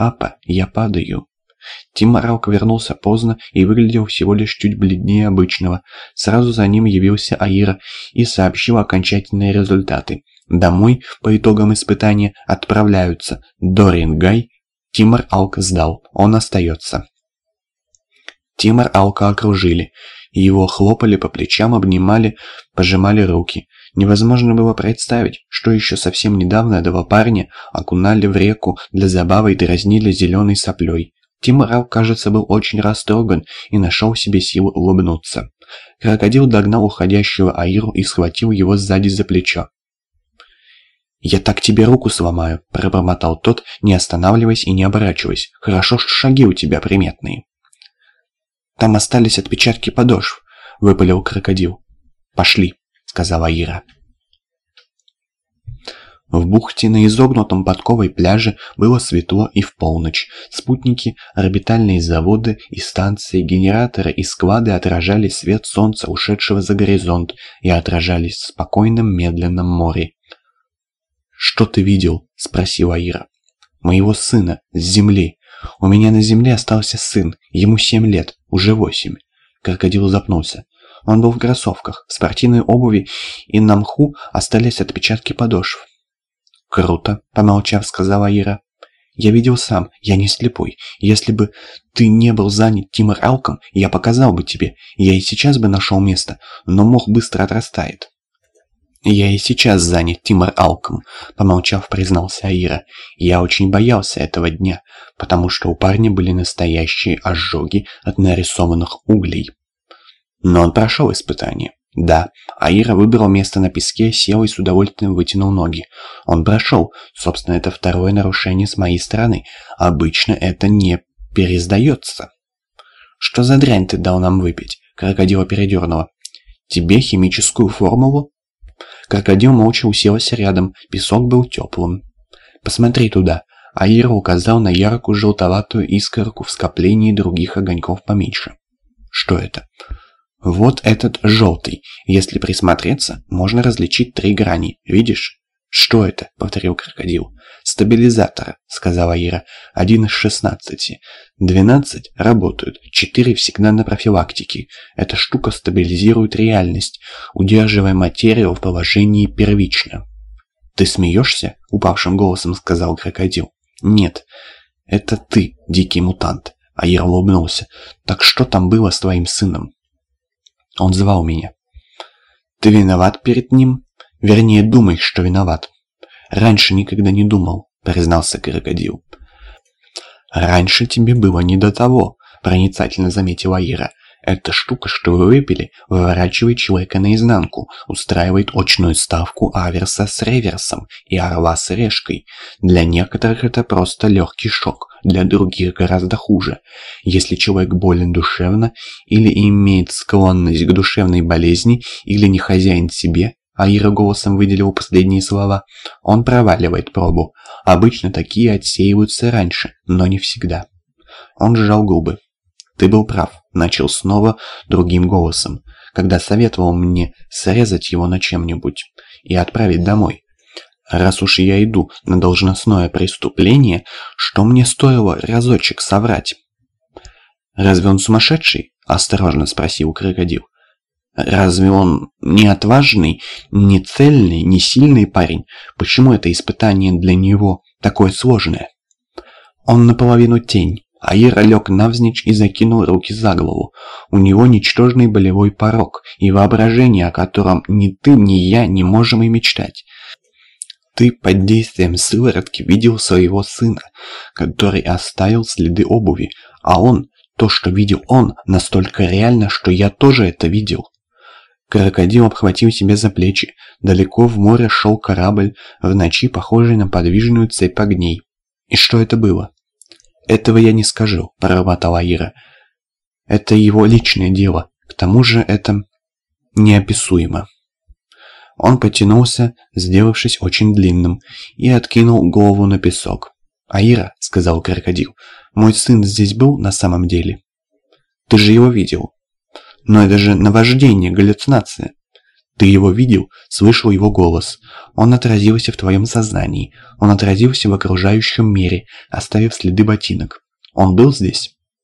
«Папа, я падаю». Тим Раук вернулся поздно и выглядел всего лишь чуть бледнее обычного. Сразу за ним явился Аира и сообщил окончательные результаты. Домой по итогам испытания отправляются Дориан Гай, Тимор Алк сдал, он остается. Тимор Алка окружили. Его хлопали по плечам, обнимали, пожимали руки. Невозможно было представить, что еще совсем недавно этого парня окунали в реку для забавы и дразнили зеленой соплей. Тимурал, кажется, был очень растроган и нашел себе силы улыбнуться. Крокодил догнал уходящего Аиру и схватил его сзади за плечо. «Я так тебе руку сломаю», – пробормотал тот, не останавливаясь и не оборачиваясь. «Хорошо, что шаги у тебя приметные». «Там остались отпечатки подошв», – выпалил крокодил. «Пошли», – сказала Ира. В бухте на изогнутом подковой пляже было светло и в полночь. Спутники, орбитальные заводы и станции, генераторы и склады отражали свет солнца, ушедшего за горизонт, и отражались в спокойном медленном море. «Что ты видел?» – спросила Ира. «Моего сына, с земли. У меня на земле остался сын, ему семь лет, уже восемь». Крокодил запнулся. Он был в кроссовках, в спортивной обуви, и на мху остались отпечатки подошв. «Круто», — помолчав, сказала Ира. «Я видел сам, я не слепой. Если бы ты не был занят Тимор Алком, я показал бы тебе. Я и сейчас бы нашел место, но мох быстро отрастает». «Я и сейчас занят Тимор Алком», — помолчав, признался Аира. «Я очень боялся этого дня, потому что у парня были настоящие ожоги от нарисованных углей». Но он прошел испытание. Да, Аира выбрал место на песке, сел и с удовольствием вытянул ноги. Он прошел. Собственно, это второе нарушение с моей стороны. Обычно это не пересдается. Что за дрянь ты дал нам выпить? Крокодила передернула. Тебе химическую формулу? Крокодил молча уселся рядом. Песок был теплым. Посмотри туда. Аира указал на яркую желтоватую искорку в скоплении других огоньков поменьше. Что это? Вот этот желтый. Если присмотреться, можно различить три грани. Видишь? «Что это?» — повторил крокодил. «Стабилизатора», — сказала Ира. «Один из шестнадцати. Двенадцать работают, четыре всегда на профилактике. Эта штука стабилизирует реальность, удерживая материю в положении первично». «Ты смеешься?» — упавшим голосом сказал крокодил. «Нет, это ты, дикий мутант». А Ира улыбнулся. «Так что там было с твоим сыном?» Он звал меня. Ты виноват перед ним? Вернее, думаешь, что виноват. Раньше никогда не думал, признался крокодил. Раньше тебе было не до того, проницательно заметила Ира. Эта штука, что вы выпили, выворачивает человека наизнанку, устраивает очную ставку аверса с реверсом и орла с решкой. Для некоторых это просто легкий шок, для других гораздо хуже. Если человек болен душевно или имеет склонность к душевной болезни или не хозяин себе, а Ира голосом выделил последние слова, он проваливает пробу. Обычно такие отсеиваются раньше, но не всегда. Он сжал губы. «Ты был прав», — начал снова другим голосом, когда советовал мне срезать его на чем-нибудь и отправить домой. Раз уж я иду на должностное преступление, что мне стоило разочек соврать? «Разве он сумасшедший?» – осторожно спросил крокодил. «Разве он не отважный, не цельный, не сильный парень? Почему это испытание для него такое сложное?» «Он наполовину тень, Аира лег навзничь и закинул руки за голову. У него ничтожный болевой порог и воображение, о котором ни ты, ни я не можем и мечтать. Ты под действием сыворотки видел своего сына, который оставил следы обуви, а он, то, что видел он, настолько реально, что я тоже это видел. Крокодил обхватил себя за плечи. Далеко в море шел корабль, в ночи похожий на подвижную цепь огней. И что это было? «Этого я не скажу», – прорватала Ира. «Это его личное дело. К тому же это неописуемо». Он потянулся, сделавшись очень длинным, и откинул голову на песок. «Аира», — сказал крокодил, — «мой сын здесь был на самом деле?» «Ты же его видел». «Но это же наваждение, галлюцинация». Ты его видел, слышал его голос. Он отразился в твоем сознании. Он отразился в окружающем мире, оставив следы ботинок. Он был здесь?»